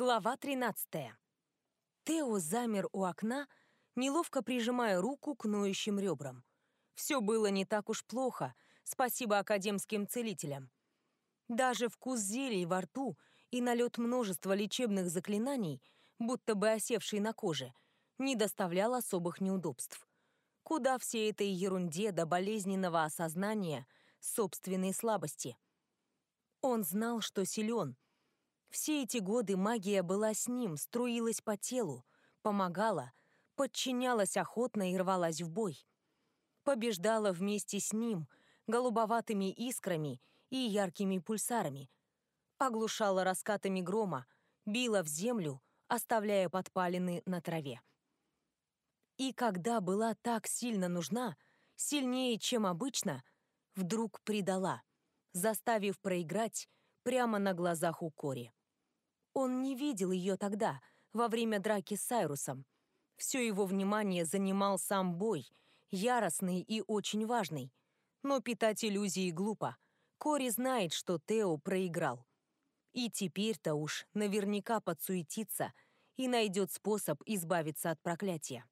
Глава 13. Тео замер у окна, неловко прижимая руку к ноющим ребрам. Все было не так уж плохо, спасибо академским целителям. Даже вкус зелий во рту и налет множества лечебных заклинаний, будто бы осевший на коже, не доставлял особых неудобств. Куда всей этой ерунде до болезненного осознания собственной слабости? Он знал, что силен — все эти годы магия была с ним, струилась по телу, помогала, подчинялась охотно и рвалась в бой. Побеждала вместе с ним, голубоватыми искрами и яркими пульсарами. Оглушала раскатами грома, била в землю, оставляя подпалины на траве. И когда была так сильно нужна, сильнее, чем обычно, вдруг предала, заставив проиграть прямо на глазах у Кори. Он не видел ее тогда, во время драки с Сайрусом. Все его внимание занимал сам бой, яростный и очень важный. Но питать иллюзии глупо. Кори знает, что Тео проиграл. И теперь-то уж наверняка подсуетится и найдет способ избавиться от проклятия.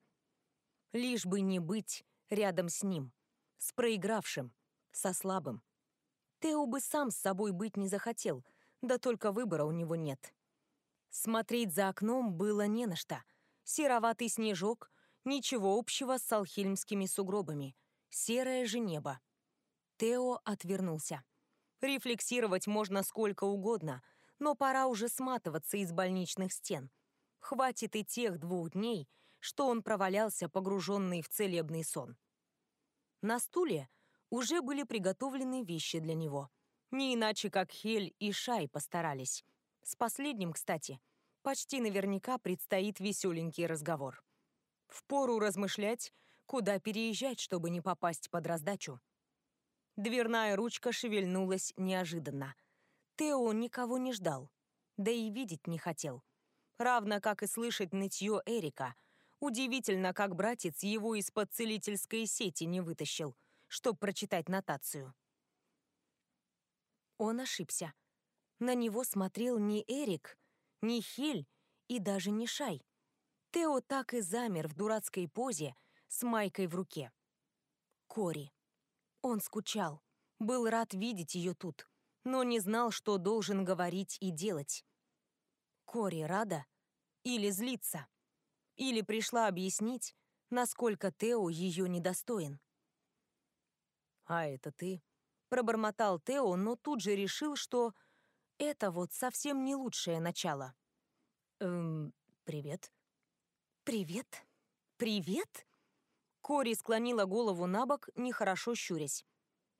Лишь бы не быть рядом с ним, с проигравшим, со слабым. Тео бы сам с собой быть не захотел, да только выбора у него нет. Смотреть за окном было не на что. Сероватый снежок, ничего общего с алхильмскими сугробами. Серое же небо. Тео отвернулся. Рефлексировать можно сколько угодно, но пора уже сматываться из больничных стен. Хватит и тех двух дней, что он провалялся, погруженный в целебный сон. На стуле уже были приготовлены вещи для него. Не иначе, как Хель и Шай постарались. С последним, кстати, почти наверняка предстоит веселенький разговор. Впору размышлять, куда переезжать, чтобы не попасть под раздачу. Дверная ручка шевельнулась неожиданно. Тео никого не ждал, да и видеть не хотел. Равно как и слышать нытье Эрика. Удивительно, как братец его из-под целительской сети не вытащил, чтоб прочитать нотацию. Он ошибся. На него смотрел не Эрик, не Хель и даже не Шай. Тео так и замер в дурацкой позе с майкой в руке. Кори. Он скучал, был рад видеть ее тут, но не знал, что должен говорить и делать. Кори рада или злится, или пришла объяснить, насколько Тео ее недостоин. «А это ты?» — пробормотал Тео, но тут же решил, что это вот совсем не лучшее начало. Эм, привет. Привет? Привет? Кори склонила голову на бок, нехорошо щурясь.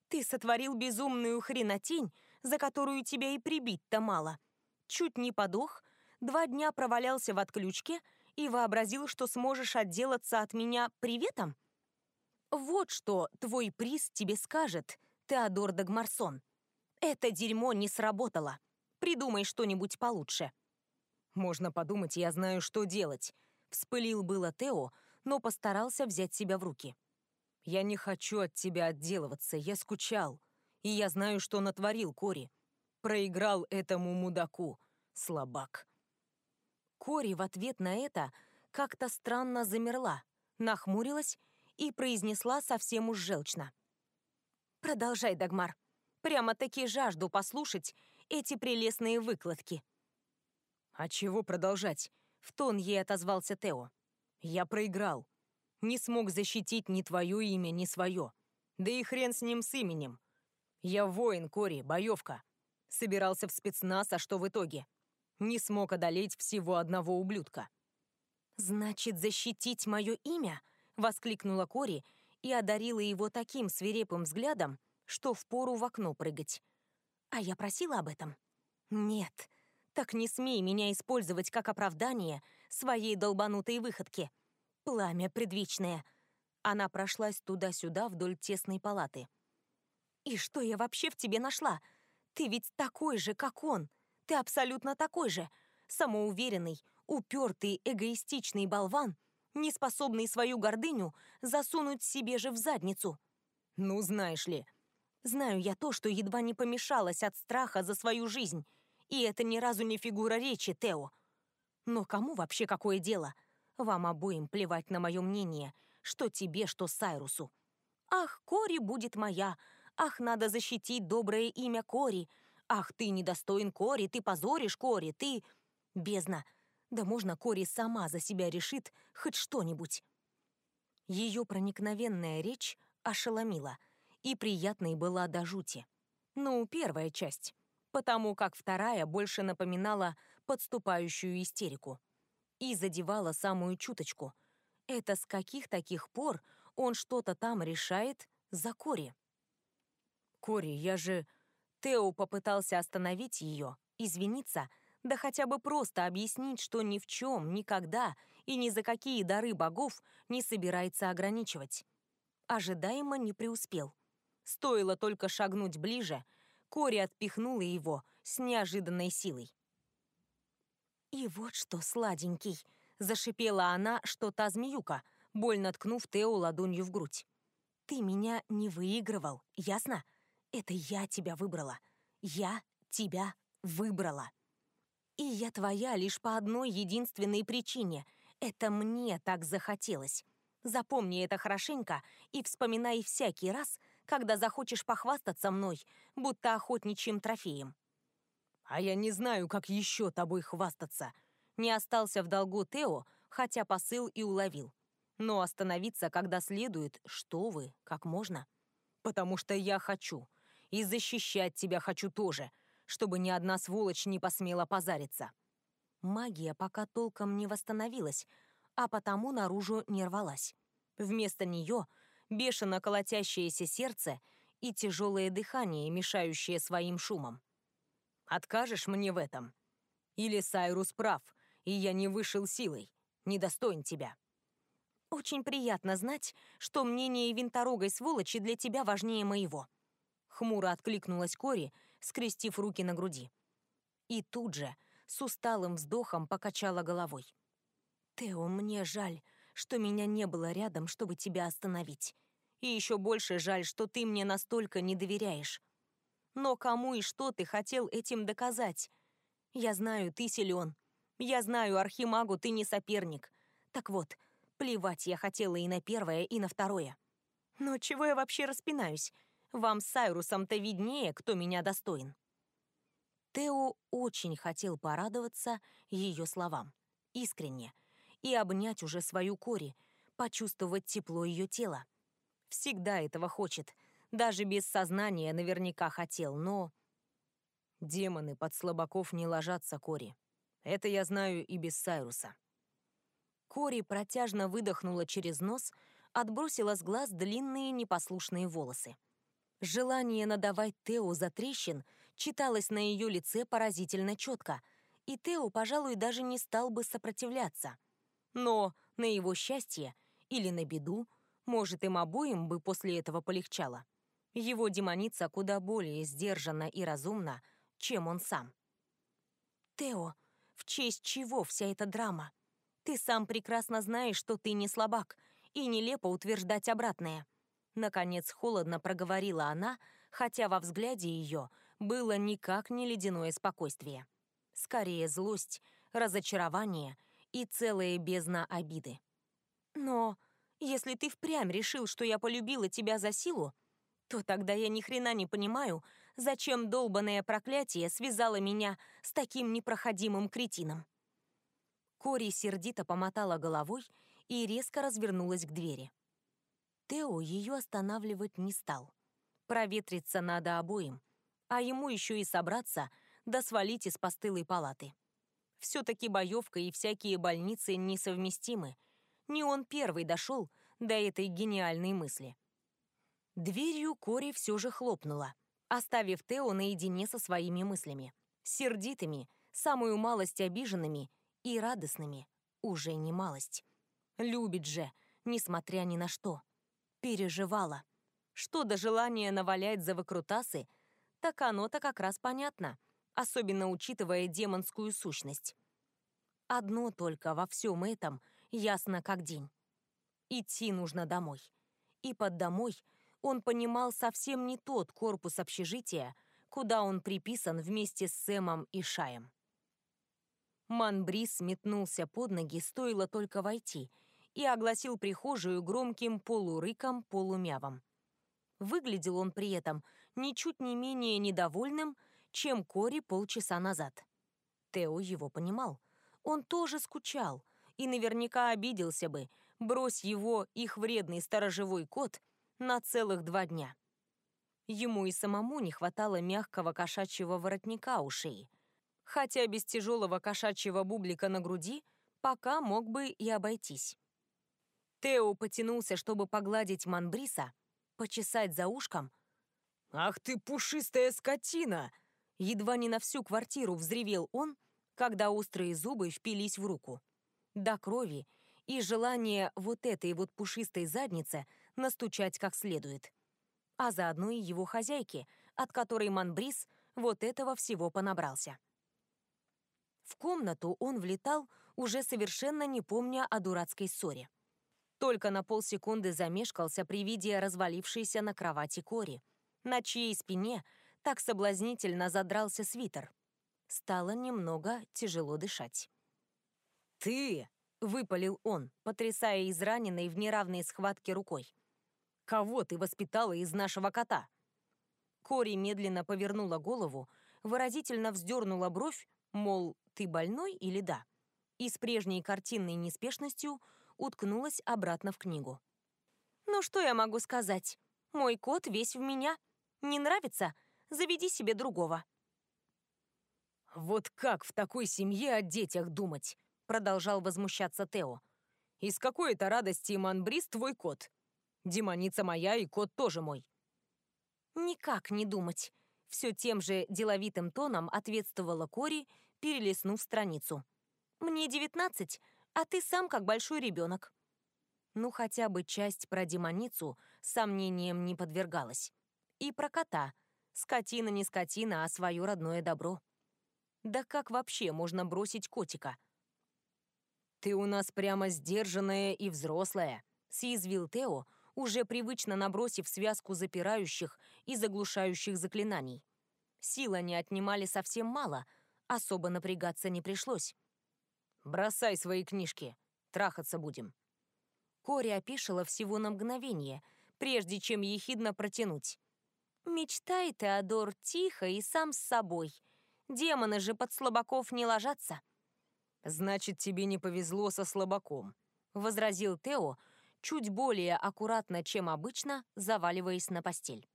Ты сотворил безумную хренотень, за которую тебя и прибить-то мало. Чуть не подох, два дня провалялся в отключке и вообразил, что сможешь отделаться от меня приветом? Вот что твой приз тебе скажет, Теодор Дагмарсон. Это дерьмо не сработало. Придумай что-нибудь получше». «Можно подумать, я знаю, что делать», — вспылил было Тео, но постарался взять себя в руки. «Я не хочу от тебя отделываться, я скучал, и я знаю, что натворил Кори. Проиграл этому мудаку, слабак». Кори в ответ на это как-то странно замерла, нахмурилась и произнесла совсем уж желчно. «Продолжай, Дагмар. Прямо-таки жажду послушать эти прелестные выкладки. «А чего продолжать?» — в тон ей отозвался Тео. «Я проиграл. Не смог защитить ни твое имя, ни свое. Да и хрен с ним с именем. Я воин, Кори, боевка. Собирался в спецназ, а что в итоге? Не смог одолеть всего одного ублюдка». «Значит, защитить мое имя?» — воскликнула Кори и одарила его таким свирепым взглядом, что впору в окно прыгать. А я просила об этом? Нет. Так не смей меня использовать как оправдание своей долбанутой выходки. Пламя предвечное. Она прошлась туда-сюда вдоль тесной палаты. И что я вообще в тебе нашла? Ты ведь такой же, как он. Ты абсолютно такой же. Самоуверенный, упертый, эгоистичный болван, не способный свою гордыню засунуть себе же в задницу. Ну, знаешь ли, Знаю я то, что едва не помешалась от страха за свою жизнь. И это ни разу не фигура речи, Тео. Но кому вообще какое дело? Вам обоим плевать на мое мнение, что тебе, что Сайрусу. Ах, Кори будет моя. Ах, надо защитить доброе имя Кори. Ах, ты недостоин Кори, ты позоришь Кори, ты... Бездна. Да можно Кори сама за себя решит хоть что-нибудь. Ее проникновенная речь ошеломила и приятной была до жути. Ну, первая часть, потому как вторая больше напоминала подступающую истерику и задевала самую чуточку. Это с каких таких пор он что-то там решает за Кори? «Кори, я же...» Тео попытался остановить ее, извиниться, да хотя бы просто объяснить, что ни в чем, никогда и ни за какие дары богов не собирается ограничивать. Ожидаемо не преуспел. Стоило только шагнуть ближе, Кори отпихнула его с неожиданной силой. «И вот что, сладенький!» — зашипела она, что та змеюка, больно ткнув Тео ладонью в грудь. «Ты меня не выигрывал, ясно? Это я тебя выбрала. Я тебя выбрала. И я твоя лишь по одной единственной причине. Это мне так захотелось. Запомни это хорошенько и вспоминай всякий раз, когда захочешь похвастаться мной, будто охотничьим трофеем. А я не знаю, как еще тобой хвастаться. Не остался в долгу Тео, хотя посыл и уловил. Но остановиться, когда следует, что вы, как можно. Потому что я хочу. И защищать тебя хочу тоже, чтобы ни одна сволочь не посмела позариться. Магия пока толком не восстановилась, а потому наружу не рвалась. Вместо нее бешено колотящееся сердце и тяжелое дыхание, мешающее своим шумом. Откажешь мне в этом? Или Сайрус прав, и я не вышел силой, недостоин тебя? Очень приятно знать, что мнение винторогой сволочи для тебя важнее моего. Хмуро откликнулась Кори, скрестив руки на груди. И тут же с усталым вздохом покачала головой. «Тео, мне жаль, что меня не было рядом, чтобы тебя остановить. И еще больше жаль, что ты мне настолько не доверяешь. Но кому и что ты хотел этим доказать? Я знаю, ты силен. Я знаю, Архимагу ты не соперник. Так вот, плевать я хотела и на первое, и на второе. Но чего я вообще распинаюсь? Вам с Сайрусом-то виднее, кто меня достоин. Тео очень хотел порадоваться ее словам. Искренне. И обнять уже свою Кори, почувствовать тепло ее тела. Всегда этого хочет — даже без сознания наверняка хотел, но... Демоны под слабаков не ложатся, Кори. Это я знаю и без Сайруса. Кори протяжно выдохнула через нос, отбросила с глаз длинные непослушные волосы. Желание надавать Тео за трещин читалось на ее лице поразительно четко, и Тео, пожалуй, даже не стал бы сопротивляться. Но на его счастье или на беду, может, им обоим бы после этого полегчало. Его демоница куда более сдержанна и разумна, чем он сам. «Тео, в честь чего вся эта драма? Ты сам прекрасно знаешь, что ты не слабак, и нелепо утверждать обратное». Наконец холодно проговорила она, хотя во взгляде ее было никак не ледяное спокойствие. Скорее злость, разочарование и целая бездна обиды. «Но если ты впрямь решил, что я полюбила тебя за силу, то тогда я ни хрена не понимаю, зачем долбанное проклятие связало меня с таким непроходимым кретином. Кори сердито помотала головой и резко развернулась к двери. Тео ее останавливать не стал. Проветриться надо обоим, а ему еще и собраться да свалить из постылой палаты. Все-таки боевка и всякие больницы несовместимы. Не он первый дошел до этой гениальной мысли. Дверью Кори все же хлопнула, оставив Тео наедине со своими мыслями. Сердитыми, самую малость обиженными и радостными, уже не малость. Любит же, несмотря ни на что. Переживала. Что до желания навалять за выкрутасы, так оно-то как раз понятно, особенно учитывая демонскую сущность. Одно только во всем этом ясно как день. Идти нужно домой. И под домой — он понимал совсем не тот корпус общежития, куда он приписан вместе с Сэмом и Шаем. Манбрис метнулся под ноги, стоило только войти, и огласил прихожую громким полурыком, полумявом. Выглядел он при этом ничуть не менее недовольным, чем Кори полчаса назад. Тео его понимал. Он тоже скучал и наверняка обиделся бы, брось его их вредный сторожевой кот на целых два дня. Ему и самому не хватало мягкого кошачьего воротника у шеи. Хотя без тяжелого кошачьего бублика на груди пока мог бы и обойтись. Тео потянулся, чтобы погладить Манбриса, почесать за ушком. «Ах ты пушистая скотина!» Едва не на всю квартиру взревел он, когда острые зубы впились в руку. До крови и желание вот этой вот пушистой заднице настучать как следует. А заодно и его хозяйке, от которой Манбрис вот этого всего понабрался. В комнату он влетал, уже совершенно не помня о дурацкой ссоре. Только на полсекунды замешкался при виде развалившейся на кровати Кори, на чьей спине так соблазнительно задрался свитер. Стало немного тяжело дышать. «Ты!» — выпалил он, потрясая израненной в неравной схватке рукой. «Кого ты воспитала из нашего кота?» Кори медленно повернула голову, выразительно вздернула бровь, мол, ты больной или да? И с прежней картинной неспешностью уткнулась обратно в книгу. «Ну что я могу сказать? Мой кот весь в меня. Не нравится? Заведи себе другого». «Вот как в такой семье о детях думать?» Продолжал возмущаться Тео. «Из какой это радости, Манбрис, твой кот? Демоница моя и кот тоже мой». «Никак не думать», — все тем же деловитым тоном ответствовала Кори, перелистнув страницу. «Мне девятнадцать, а ты сам как большой ребенок». Ну, хотя бы часть про демоницу сомнением не подвергалась. И про кота. Скотина не скотина, а свое родное добро. Да как вообще можно бросить котика? «Ты у нас прямо сдержанная и взрослая», — съязвил Тео, уже привычно набросив связку запирающих и заглушающих заклинаний. Сила не отнимали совсем мало, особо напрягаться не пришлось. «Бросай свои книжки, трахаться будем». Кори опишила всего на мгновение, прежде чем ехидно протянуть. «Мечтай, Теодор, тихо и сам с собой. Демоны же под слабаков не ложатся». «Значит, тебе не повезло со слабаком», — возразил Тео, чуть более аккуратно, чем обычно, заваливаясь на постель.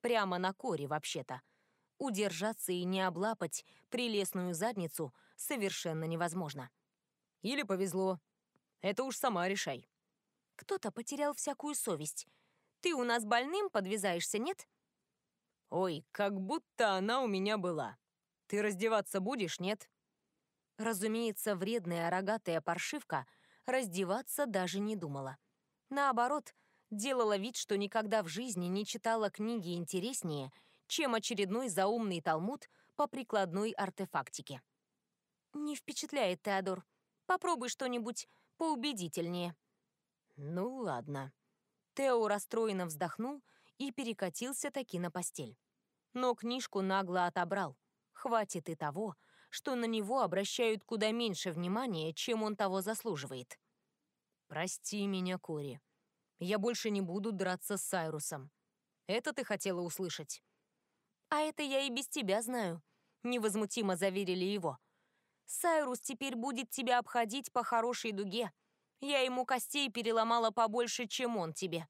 Прямо на коре, вообще-то. Удержаться и не облапать прелестную задницу совершенно невозможно. «Или повезло. Это уж сама решай». «Кто-то потерял всякую совесть. Ты у нас больным подвязаешься, нет?» «Ой, как будто она у меня была. Ты раздеваться будешь, нет?» Разумеется, вредная рогатая паршивка раздеваться даже не думала. Наоборот, делала вид, что никогда в жизни не читала книги интереснее, чем очередной заумный талмуд по прикладной артефактике. «Не впечатляет, Теодор. Попробуй что-нибудь поубедительнее». «Ну ладно». Тео расстроенно вздохнул и перекатился таки на постель. Но книжку нагло отобрал. Хватит и того, что на него обращают куда меньше внимания, чем он того заслуживает. «Прости меня, Кори. Я больше не буду драться с Сайрусом. Это ты хотела услышать?» «А это я и без тебя знаю», — невозмутимо заверили его. «Сайрус теперь будет тебя обходить по хорошей дуге. Я ему костей переломала побольше, чем он тебе».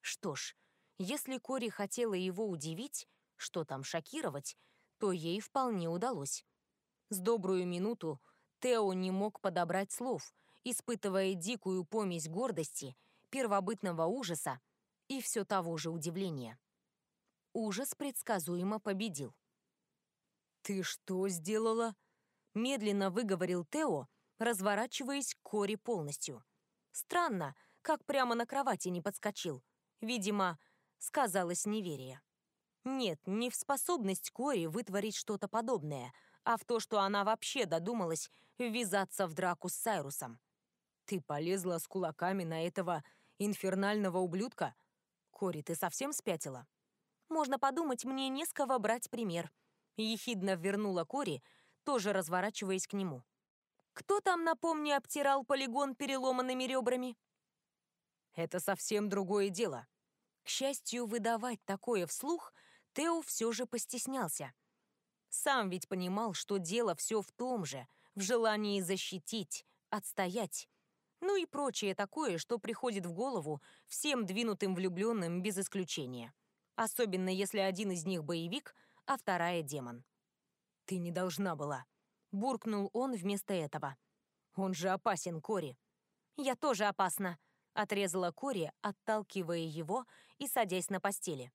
Что ж, если Кори хотела его удивить, что там шокировать, то ей вполне удалось. С добрую минуту Тео не мог подобрать слов, испытывая дикую помесь гордости, первобытного ужаса и все того же удивления. Ужас предсказуемо победил. «Ты что сделала?» — медленно выговорил Тео, разворачиваясь к Кори полностью. Странно, как прямо на кровати не подскочил. Видимо, сказалось неверие. Нет, не в способность Кори вытворить что-то подобное — а в то, что она вообще додумалась ввязаться в драку с Сайрусом. «Ты полезла с кулаками на этого инфернального ублюдка? Кори, ты совсем спятила?» «Можно подумать, мне не с кого брать пример», — ехидно вернула Кори, тоже разворачиваясь к нему. «Кто там, напомни, обтирал полигон переломанными ребрами?» «Это совсем другое дело». К счастью, выдавать такое вслух Тео все же постеснялся. Сам ведь понимал, что дело все в том же, в желании защитить, отстоять. Ну и прочее такое, что приходит в голову всем двинутым влюбленным без исключения. Особенно если один из них боевик, а вторая демон. «Ты не должна была», — буркнул он вместо этого. «Он же опасен, Кори». «Я тоже опасна», — отрезала Кори, отталкивая его и садясь на постели.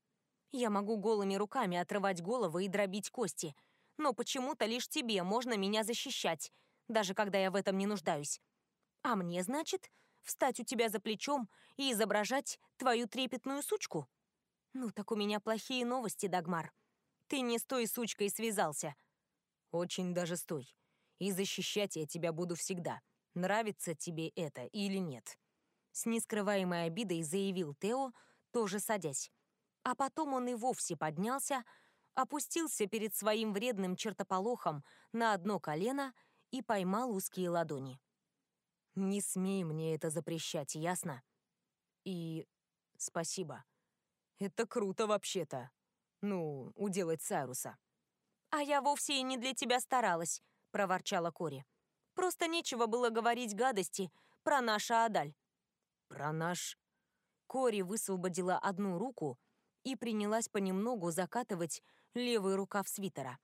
«Я могу голыми руками отрывать головы и дробить кости, но почему-то лишь тебе можно меня защищать, даже когда я в этом не нуждаюсь. А мне, значит, встать у тебя за плечом и изображать твою трепетную сучку? Ну так у меня плохие новости, Дагмар. Ты не с той сучкой связался. Очень даже стой. И защищать я тебя буду всегда. Нравится тебе это или нет? С нескрываемой обидой заявил Тео, тоже садясь. А потом он и вовсе поднялся, опустился перед своим вредным чертополохом на одно колено и поймал узкие ладони. Не смей мне это запрещать, ясно? И спасибо. Это круто вообще-то. Ну, уделать Сайруса. А я вовсе и не для тебя старалась, проворчала Кори. Просто нечего было говорить гадости про наша Адаль. Про наш... Кори высвободила одну руку и принялась понемногу закатывать левый рукав свитера.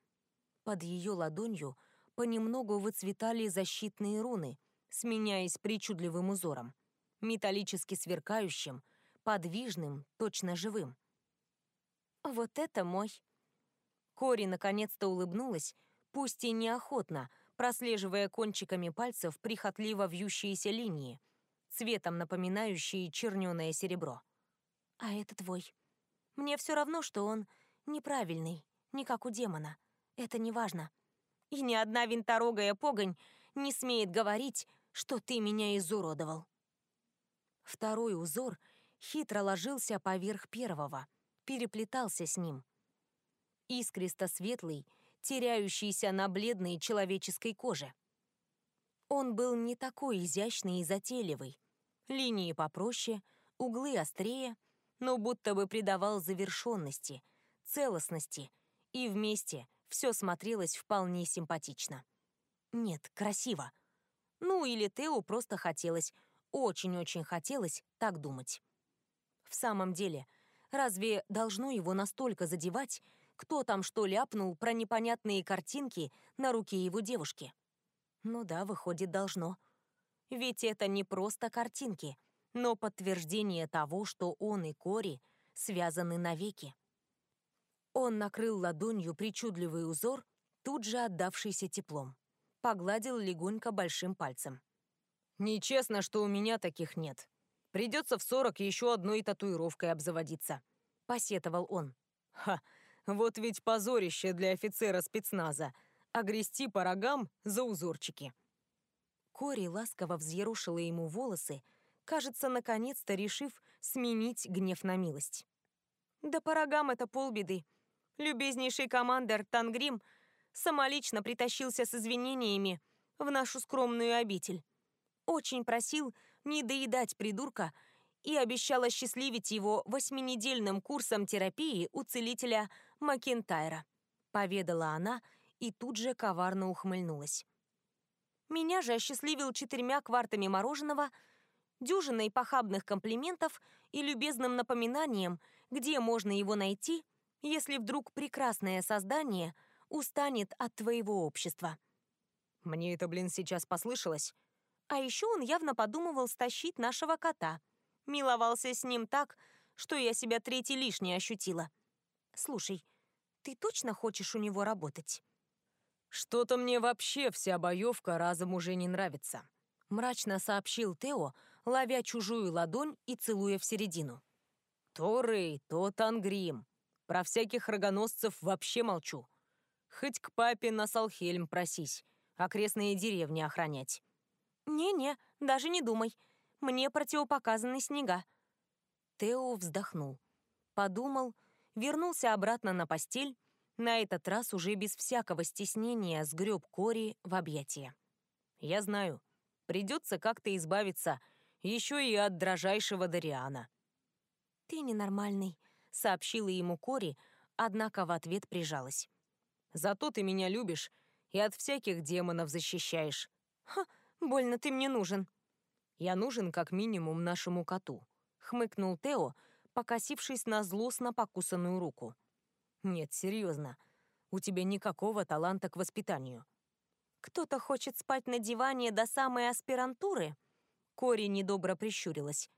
Под ее ладонью понемногу выцветали защитные руны — сменяясь причудливым узором, металлически сверкающим, подвижным, точно живым. «Вот это мой!» Кори наконец-то улыбнулась, пусть и неохотно, прослеживая кончиками пальцев прихотливо вьющиеся линии, цветом напоминающие черненое серебро. «А это твой. Мне все равно, что он неправильный, не как у демона. Это не важно. И ни одна винторогая погонь не смеет говорить, что ты меня изуродовал. Второй узор хитро ложился поверх первого, переплетался с ним. Искристо-светлый, теряющийся на бледной человеческой коже. Он был не такой изящный и затейливый. Линии попроще, углы острее, но будто бы придавал завершенности, целостности, и вместе все смотрелось вполне симпатично. Нет, красиво. Ну, или Тео просто хотелось, очень-очень хотелось так думать. В самом деле, разве должно его настолько задевать, кто там что ляпнул про непонятные картинки на руке его девушки? Ну да, выходит, должно. Ведь это не просто картинки, но подтверждение того, что он и Кори связаны навеки. Он накрыл ладонью причудливый узор, тут же отдавшийся теплом погладил легонько большим пальцем. «Нечестно, что у меня таких нет. Придется в сорок еще одной татуировкой обзаводиться», — посетовал он. «Ха, вот ведь позорище для офицера спецназа, а грести по рогам за узорчики». Кори ласково взъерушила ему волосы, кажется, наконец-то решив сменить гнев на милость. «Да по рогам это полбеды. Любезнейший командир Тангрим — самолично притащился с извинениями в нашу скромную обитель. Очень просил не доедать придурка и обещал осчастливить его восьминедельным курсом терапии у целителя Макентайра. Поведала она и тут же коварно ухмыльнулась. Меня же осчастливил четырьмя квартами мороженого, дюжиной похабных комплиментов и любезным напоминанием, где можно его найти, если вдруг прекрасное создание — устанет от твоего общества. Мне это, блин, сейчас послышалось. А еще он явно подумывал стащить нашего кота. Миловался с ним так, что я себя третий лишний ощутила. Слушай, ты точно хочешь у него работать? Что-то мне вообще вся боевка разом уже не нравится. Мрачно сообщил Тео, ловя чужую ладонь и целуя в середину. То Рэй, то Тангрим. Про всяких рогоносцев вообще молчу. Хоть к папе на Салхельм просись, окрестные деревни охранять. «Не-не, даже не думай. Мне противопоказаны снега». Тео вздохнул. Подумал, вернулся обратно на постель, На этот раз уже без всякого стеснения сгреб Кори в объятия. «Я знаю, придется как-то избавиться еще и от дрожайшего Дариана». «Ты ненормальный», — сообщила ему Кори, однако в ответ прижалась. «Зато ты меня любишь и от всяких демонов защищаешь». «Ха, больно ты мне нужен». «Я нужен как минимум нашему коту», — хмыкнул Тео, покосившись на злостно покусанную руку. Нет, серьезно. У тебя никакого таланта к воспитанию. Кто-то хочет спать на диване до самой аспирантуры? Кори недобро прищурилась.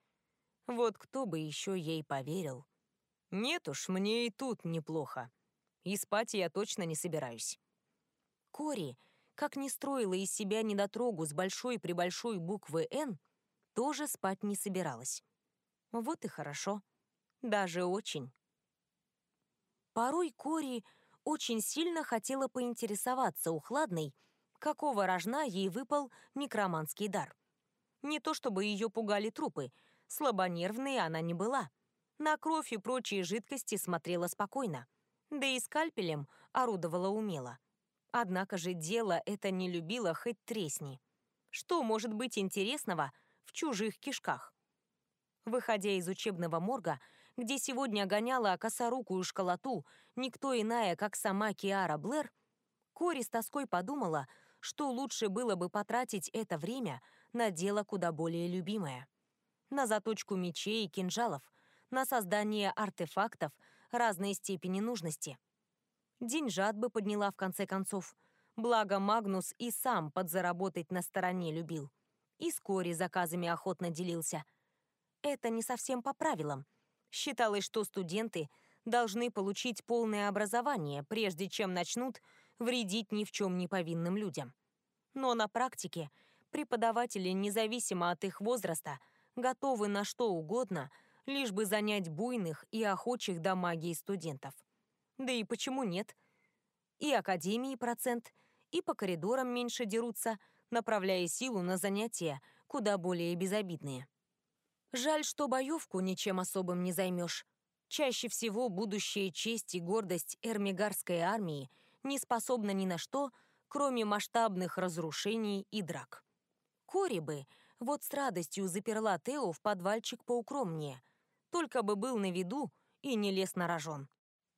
Вот кто бы еще ей поверил. Нет уж, мне и тут неплохо. И спать я точно не собираюсь. Кори, как не строила из себя недотрогу с большой-пребольшой буквы «Н», тоже спать не собиралась. Вот и хорошо. Даже очень. Порой Кори очень сильно хотела поинтересоваться у Хладной, какого рожна ей выпал некроманский дар. Не то чтобы ее пугали трупы, слабонервной она не была. На кровь и прочие жидкости смотрела спокойно, да и скальпелем орудовала умело. Однако же дело это не любило хоть тресни. Что может быть интересного в чужих кишках? Выходя из учебного морга, где сегодня гоняла косорукую школоту никто иная, как сама Киара Блэр, Кори с тоской подумала, что лучше было бы потратить это время на дело куда более любимое. На заточку мечей и кинжалов, на создание артефактов разной степени нужности. Деньжат бы подняла в конце концов. Благо Магнус и сам подзаработать на стороне любил. И с Кори заказами охотно делился. Это не совсем по правилам — Считалось, что студенты должны получить полное образование, прежде чем начнут вредить ни в чем не повинным людям. Но на практике преподаватели, независимо от их возраста, готовы на что угодно, лишь бы занять буйных и охочих до магии студентов. Да и почему нет? И академии процент, и по коридорам меньше дерутся, направляя силу на занятия куда более безобидные. Жаль, что боевку ничем особым не займешь. Чаще всего будущая честь и гордость эрмигарской армии не способна ни на что, кроме масштабных разрушений и драк. Кори бы вот с радостью заперла Тео в подвальчик поукромнее, только бы был на виду и не лез на рожон.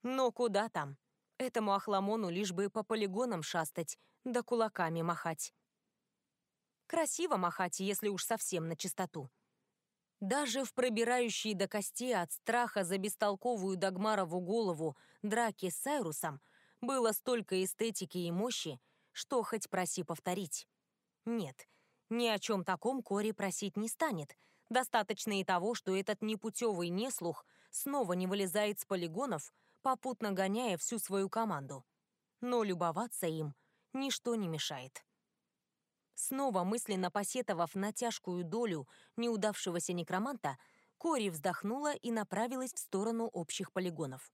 Но куда там? Этому охламону лишь бы по полигонам шастать, да кулаками махать. Красиво махать, если уж совсем на чистоту. Даже в пробирающей до кости от страха за бестолковую Дагмарову голову драке с Сайрусом было столько эстетики и мощи, что хоть проси повторить. Нет, ни о чем таком Кори просить не станет. Достаточно и того, что этот непутевый неслух снова не вылезает с полигонов, попутно гоняя всю свою команду. Но любоваться им ничто не мешает. Снова мысленно посетовав на тяжкую долю неудавшегося некроманта, Кори вздохнула и направилась в сторону общих полигонов.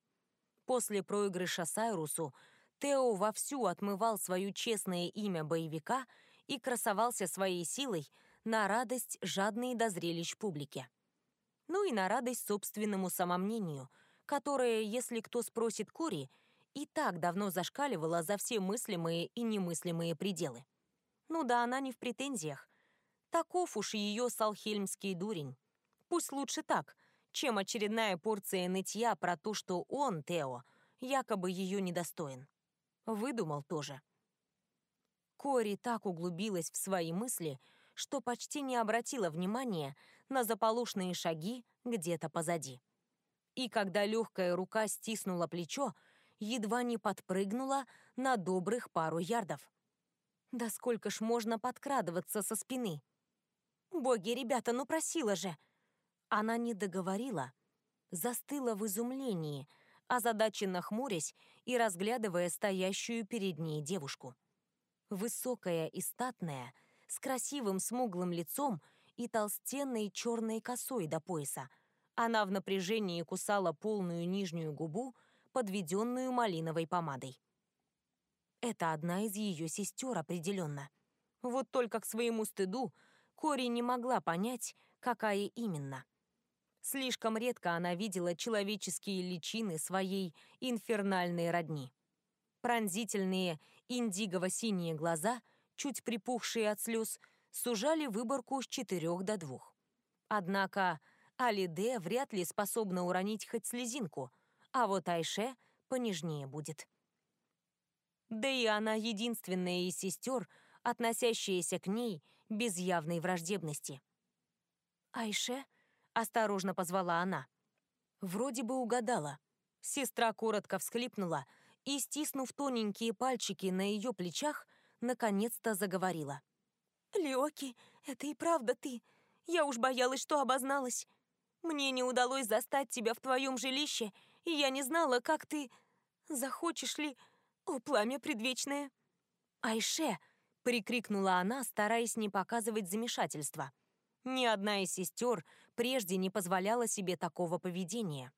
После проигрыша Сайрусу Тео вовсю отмывал свое честное имя боевика и красовался своей силой на радость жадной до зрелищ публики. Ну и на радость собственному самомнению, которое, если кто спросит Кори, и так давно зашкаливало за все мыслимые и немыслимые пределы. Ну да, она не в претензиях. Таков уж ее салхельмский дурень. Пусть лучше так, чем очередная порция нытья про то, что он, Тео, якобы ее недостоин. Выдумал тоже. Кори так углубилась в свои мысли, что почти не обратила внимания на заполошные шаги где-то позади. И когда легкая рука стиснула плечо, едва не подпрыгнула на добрых пару ярдов. Да сколько ж можно подкрадываться со спины? Боги, ребята, ну просила же! Она не договорила, застыла в изумлении, озадаченно хмурясь и разглядывая стоящую перед ней девушку. Высокая и статная, с красивым смуглым лицом и толстенной черной косой до пояса. Она в напряжении кусала полную нижнюю губу, подведенную малиновой помадой. Это одна из ее сестер определенно. Вот только к своему стыду Кори не могла понять, какая именно. Слишком редко она видела человеческие личины своей инфернальной родни. Пронзительные индигово-синие глаза, чуть припухшие от слез, сужали выборку с четырех до двух. Однако Алиде вряд ли способна уронить хоть слезинку, а вот Айше понежнее будет. Да и она единственная из сестер, относящаяся к ней без явной враждебности. «Айше?» — осторожно позвала она. Вроде бы угадала. Сестра коротко всхлипнула и, стиснув тоненькие пальчики на ее плечах, наконец-то заговорила. «Леоки, это и правда ты. Я уж боялась, что обозналась. Мне не удалось застать тебя в твоем жилище, и я не знала, как ты... Захочешь ли... О, пламя предвечное!» «Айше!» — прикрикнула она, стараясь не показывать замешательства. Ни одна из сестер прежде не позволяла себе такого поведения.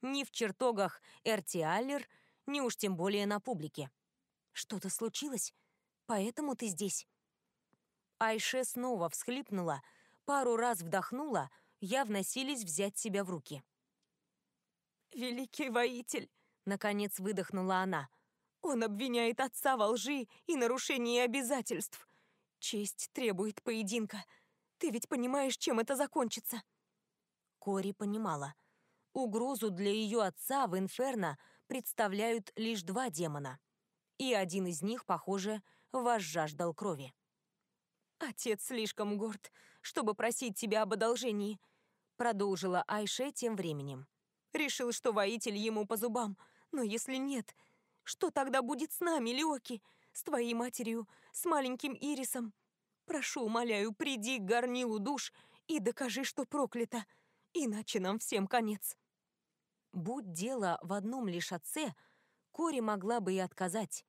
Ни в чертогах Эртиаллер, ни уж тем более на публике. «Что-то случилось? Поэтому ты здесь?» Айше снова всхлипнула, пару раз вдохнула, явно сились взять себя в руки. «Великий воитель!» — наконец выдохнула она. «Он обвиняет отца во лжи и нарушении обязательств. Честь требует поединка. Ты ведь понимаешь, чем это закончится?» Кори понимала. Угрозу для ее отца в Инферно представляют лишь два демона. И один из них, похоже, возжаждал крови. «Отец слишком горд, чтобы просить тебя об одолжении», продолжила Айше тем временем. «Решил, что воитель ему по зубам. Но если нет, что тогда будет с нами, Лёки? С твоей матерью, с маленьким Ирисом? Прошу, умоляю, приди к горнилу душ и докажи, что проклято, иначе нам всем конец». Будь дело в одном лишь отце, Кори могла бы и отказать.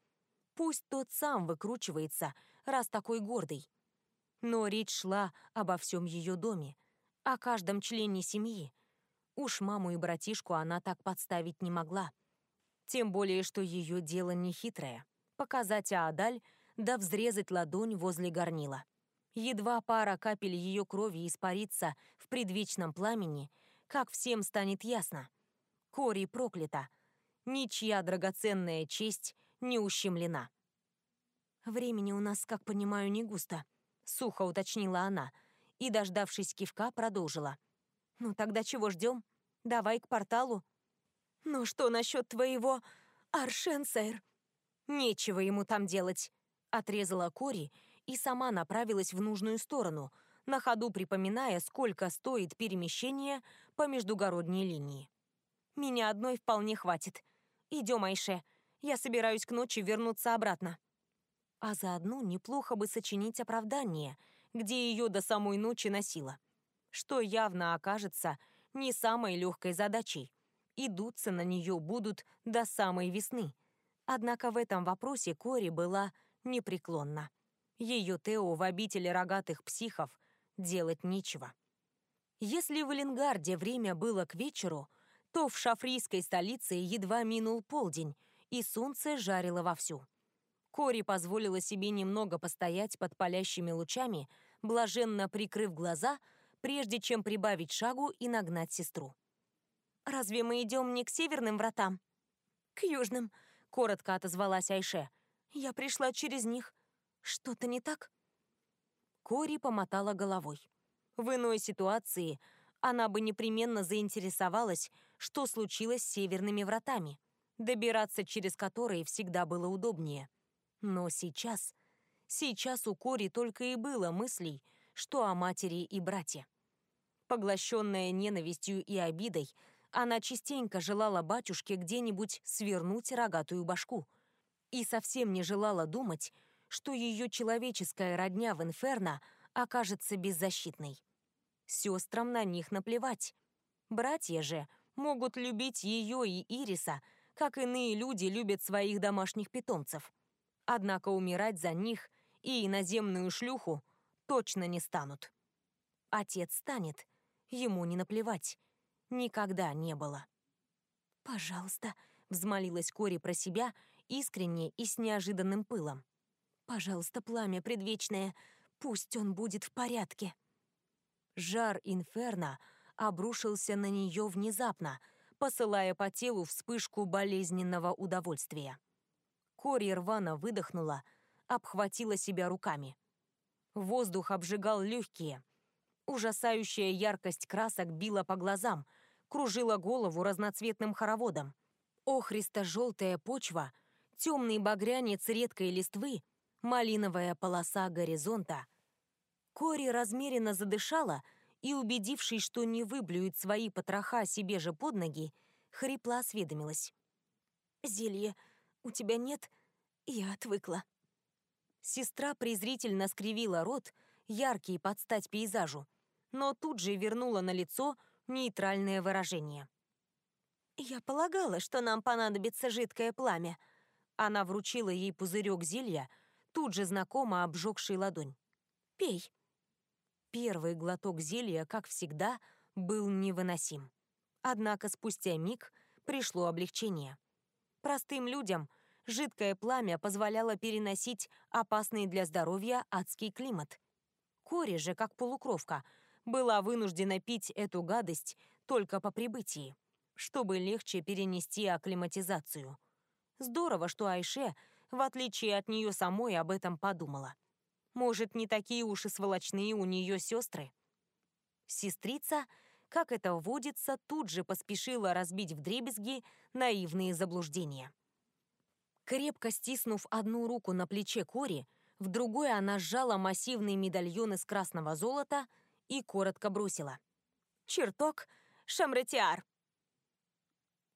Пусть тот сам выкручивается, раз такой гордый. Но речь шла обо всем ее доме, о каждом члене семьи. Уж маму и братишку она так подставить не могла. Тем более, что ее дело нехитрое. Показать Аадаль, да взрезать ладонь возле горнила. Едва пара капель ее крови испарится в предвечном пламени, как всем станет ясно. Кори проклята. Ничья драгоценная честь не ущемлена. Времени у нас, как понимаю, не густо. — сухо уточнила она и, дождавшись кивка, продолжила. «Ну тогда чего ждем? Давай к порталу». «Ну что насчет твоего Аршенсейр?» «Нечего ему там делать», — отрезала Кори и сама направилась в нужную сторону, на ходу припоминая, сколько стоит перемещение по междугородней линии. «Меня одной вполне хватит. Идем, Айше. Я собираюсь к ночи вернуться обратно» а заодно неплохо бы сочинить оправдание, где ее до самой ночи носило, что явно окажется не самой легкой задачей. Идутся на нее будут до самой весны. Однако в этом вопросе Кори была непреклонна. Ее Тео в обители рогатых психов делать нечего. Если в Эленгарде время было к вечеру, то в шафрийской столице едва минул полдень, и солнце жарило вовсю. Кори позволила себе немного постоять под палящими лучами, блаженно прикрыв глаза, прежде чем прибавить шагу и нагнать сестру. «Разве мы идем не к северным вратам?» «К южным», — коротко отозвалась Айше. «Я пришла через них. Что-то не так?» Кори помотала головой. В иной ситуации она бы непременно заинтересовалась, что случилось с северными вратами, добираться через которые всегда было удобнее. Но сейчас... Сейчас у Кори только и было мыслей, что о матери и брате. Поглощенная ненавистью и обидой, она частенько желала батюшке где-нибудь свернуть рогатую башку и совсем не желала думать, что ее человеческая родня в Инферно окажется беззащитной. Сестрам на них наплевать. Братья же могут любить ее и Ириса, как иные люди любят своих домашних питомцев. Однако умирать за них и иноземную шлюху точно не станут. Отец станет, ему не наплевать. Никогда не было. «Пожалуйста», — взмолилась Кори про себя, искренне и с неожиданным пылом. «Пожалуйста, пламя предвечное, пусть он будет в порядке». Жар инферно обрушился на нее внезапно, посылая по телу вспышку болезненного удовольствия. Кори рвано выдохнула, обхватила себя руками. Воздух обжигал легкие. Ужасающая яркость красок била по глазам, кружила голову разноцветным хороводом. Охристо-желтая почва, темный багрянец редкой листвы, малиновая полоса горизонта. Кори размеренно задышала и, убедившись, что не выблюет свои потроха себе же под ноги, хрипло осведомилась. «Зелье у тебя нет? Я отвыкла». Сестра презрительно скривила рот, яркий под стать пейзажу, но тут же вернула на лицо нейтральное выражение. «Я полагала, что нам понадобится жидкое пламя». Она вручила ей пузырек зелья, тут же знакомо обжегший ладонь. «Пей». Первый глоток зелья, как всегда, был невыносим. Однако спустя миг пришло облегчение. Простым людям жидкое пламя позволяло переносить опасный для здоровья адский климат. Кори же, как полукровка, была вынуждена пить эту гадость только по прибытии чтобы легче перенести акклиматизацию. Здорово, что Айше, в отличие от нее самой, об этом подумала. Может, не такие уж и сволочные у нее сестры? Сестрица, как это водится, тут же поспешила разбить вдребезги наивные заблуждения. Крепко стиснув одну руку на плече Кори, в другой она сжала массивный медальон из красного золота и коротко бросила. «Черток, Шамретиар!»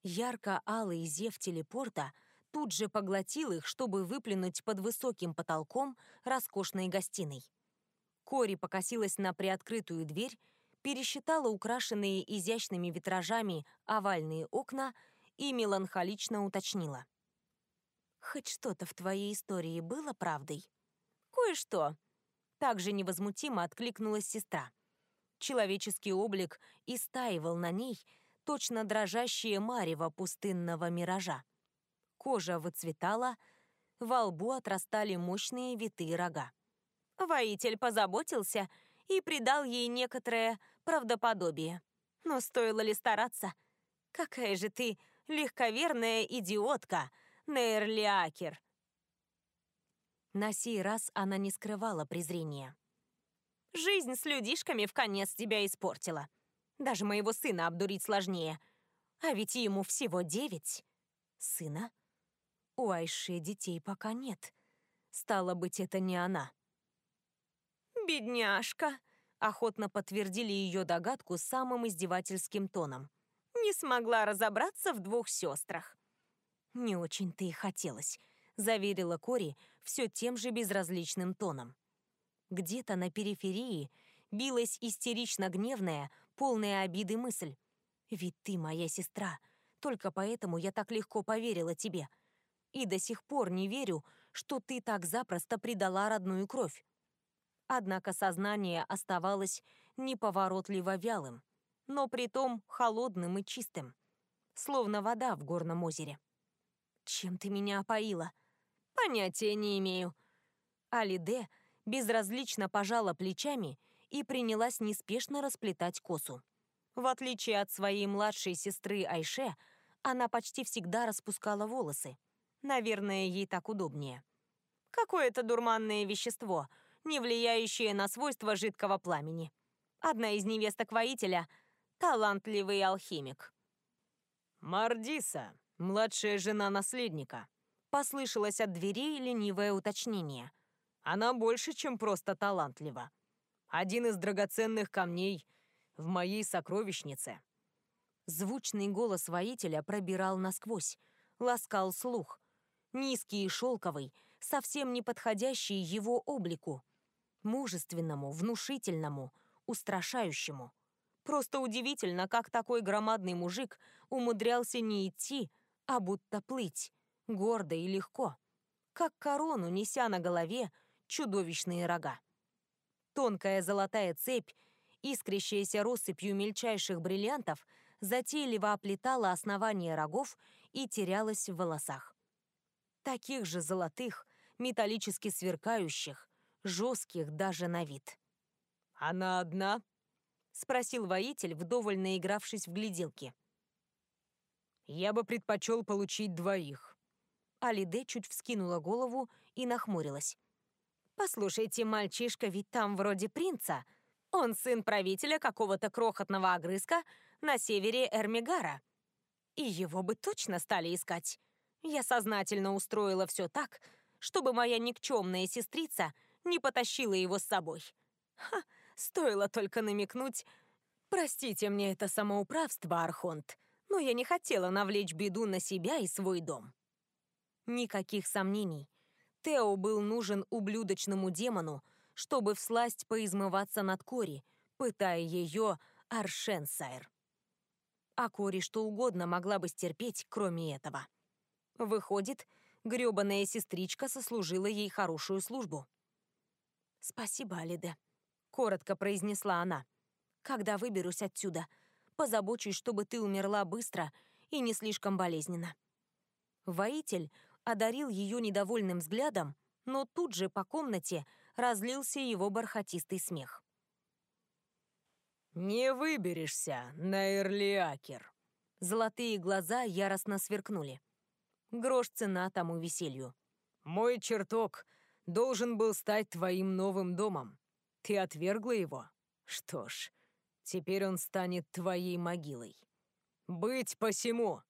Ярко-алый зев телепорта тут же поглотил их, чтобы выплюнуть под высоким потолком роскошной гостиной. Кори покосилась на приоткрытую дверь, пересчитала украшенные изящными витражами овальные окна и меланхолично уточнила. «Хоть что-то в твоей истории было правдой?» «Кое-что», — также невозмутимо откликнулась сестра. Человеческий облик истаивал на ней, точно дрожащее марево пустынного миража. Кожа выцветала, во лбу отрастали мощные витые рога. Воитель позаботился и придал ей некоторое правдоподобие. Но стоило ли стараться? Какая же ты легковерная идиотка, Нейрлиакер! На сей раз она не скрывала презрения. «Жизнь с людишками в конец тебя испортила. Даже моего сына обдурить сложнее. А ведь ему всего девять. Сына? У Айши детей пока нет. Стало быть, это не она. «Бедняжка!» — охотно подтвердили ее догадку самым издевательским тоном. «Не смогла разобраться в двух сестрах». «Не очень-то и хотелось», — заверила Кори все тем же безразличным тоном. Где-то на периферии билась истерично гневная, полная обиды мысль. «Ведь ты моя сестра, только поэтому я так легко поверила тебе. И до сих пор не верю, что ты так запросто предала родную кровь». Однако сознание оставалось неповоротливо вялым, но притом холодным и чистым, словно вода в горном озере. «Чем ты меня опоила?» «Понятия не имею». Алиде безразлично пожала плечами и принялась неспешно расплетать косу. В отличие от своей младшей сестры Айше, она почти всегда распускала волосы. Наверное, ей так удобнее. Какое-то дурманное вещество, не влияющее на свойства жидкого пламени. Одна из невесток воителя — талантливый алхимик. «Мардиса, младшая жена наследника», — послышалось от дверей ленивое уточнение. «Она больше, чем просто талантлива один из драгоценных камней в моей сокровищнице». Звучный голос воителя пробирал насквозь, ласкал слух. Низкий и шелковый, совсем не подходящий его облику. Мужественному, внушительному, устрашающему. Просто удивительно, как такой громадный мужик умудрялся не идти, а будто плыть, гордо и легко. Как корону, неся на голове чудовищные рога. Тонкая золотая цепь, искрящаяся россыпью мельчайших бриллиантов, затейливо оплетала основание рогов и терялась в волосах. Таких же золотых, металлически сверкающих, жестких даже на вид. «Она одна?» — спросил воитель, вдоволь наигравшись в гляделки. «Я бы предпочел получить двоих». Алиде чуть вскинула голову и нахмурилась. «Послушайте, мальчишка ведь там вроде принца. Он сын правителя какого-то крохотного огрызка на севере Эрмигара. И его бы точно стали искать. Я сознательно устроила все так, чтобы моя никчемная сестрица не потащила его с собой. Ха, стоило только намекнуть. Простите мне это самоуправство, Архонт, но я не хотела навлечь беду на себя и свой дом. Никаких сомнений. Тео был нужен ублюдочному демону, чтобы всласть поизмываться над Кори, пытая ее Аршенсайр. А Кори что угодно могла бы стерпеть, кроме этого. Выходит, грёбаная сестричка сослужила ей хорошую службу. «Спасибо, Алиде», — коротко произнесла она. «Когда выберусь отсюда, позабочусь, чтобы ты умерла быстро и не слишком болезненно». Воитель одарил ее недовольным взглядом, но тут же по комнате разлился его бархатистый смех. «Не выберешься, Найрлиакер!» Золотые глаза яростно сверкнули. Грош цена тому веселью. «Мой чертог должен был стать твоим новым домом. Ты отвергла его? Что ж, теперь он станет твоей могилой. Быть посему!»